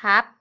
พับ